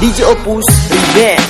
DJ Opus Remix